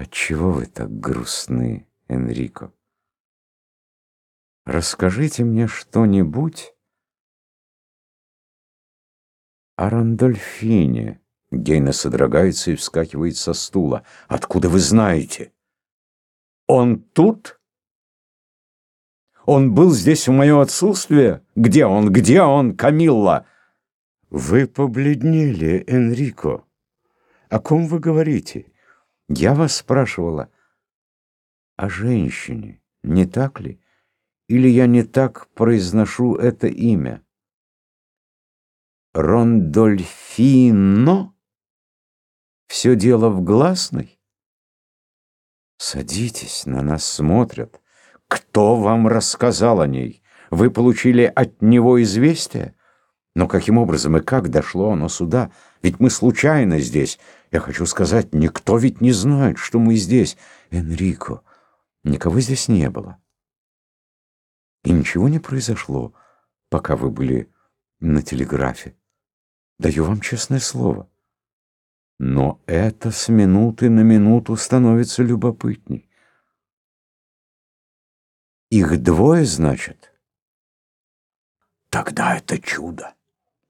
Отчего вы так грустны, Энрико? Расскажите мне что-нибудь о Рандольфине. Гейна содрогается и вскакивает со стула. Откуда вы знаете? Он тут? Он был здесь в мое отсутствие? Где он? Где он, Камилла? Вы побледнели, Энрико. О ком вы говорите? Я вас спрашивала о женщине, не так ли? Или я не так произношу это имя? Рондольфино? Все дело в гласной? Садитесь, на нас смотрят. Кто вам рассказал о ней? Вы получили от него известие? Но каким образом и как дошло оно сюда? Ведь мы случайно здесь. Я хочу сказать, никто ведь не знает, что мы здесь. Энрико, никого здесь не было. И ничего не произошло, пока вы были на телеграфе. Даю вам честное слово. Но это с минуты на минуту становится любопытней. Их двое, значит? Тогда это чудо.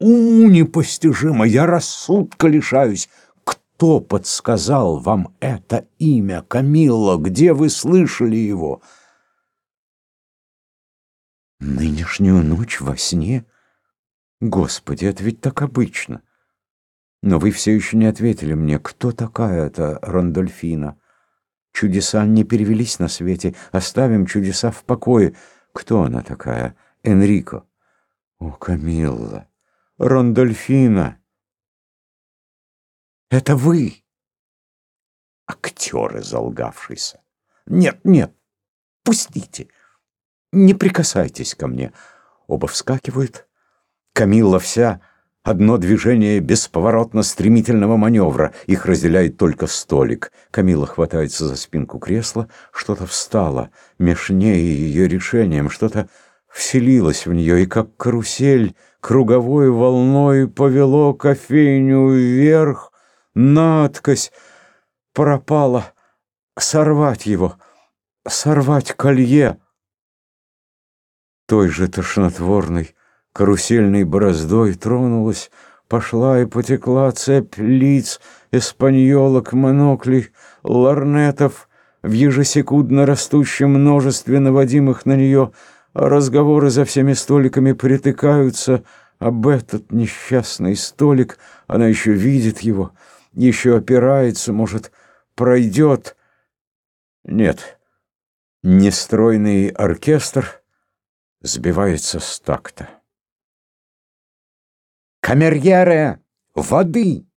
Уму непостижимо, я рассудка лишаюсь. Кто подсказал вам это имя, Камилла? Где вы слышали его? Нынешнюю ночь во сне? Господи, это ведь так обычно. Но вы все еще не ответили мне, кто такая эта Рондольфина? Чудеса не перевелись на свете. Оставим чудеса в покое. Кто она такая? Энрико. О, Камилла. Рондольфина. Это вы. Актер изолгавшийся. Нет, нет, пустите. Не прикасайтесь ко мне. Оба вскакивают. Камилла вся Одно движение бесповоротно стремительного маневра. Их разделяет только столик. Камила хватается за спинку кресла. Что-то встало. И ее решением что-то вселилось в нее. И как карусель круговой волной повело кофейню вверх. Надкось пропала. Сорвать его. Сорвать колье. Той же тошнотворной карусельной бороздой тронулась, пошла и потекла цепь лиц, эспаньолок, моноклей, ларнетов, в ежесекундно растущем множестве наводимых на нее, разговоры за всеми столиками притыкаются об этот несчастный столик, она еще видит его, еще опирается, может, пройдет. Нет, нестройный оркестр сбивается с такта. «Камерьере! Воды!»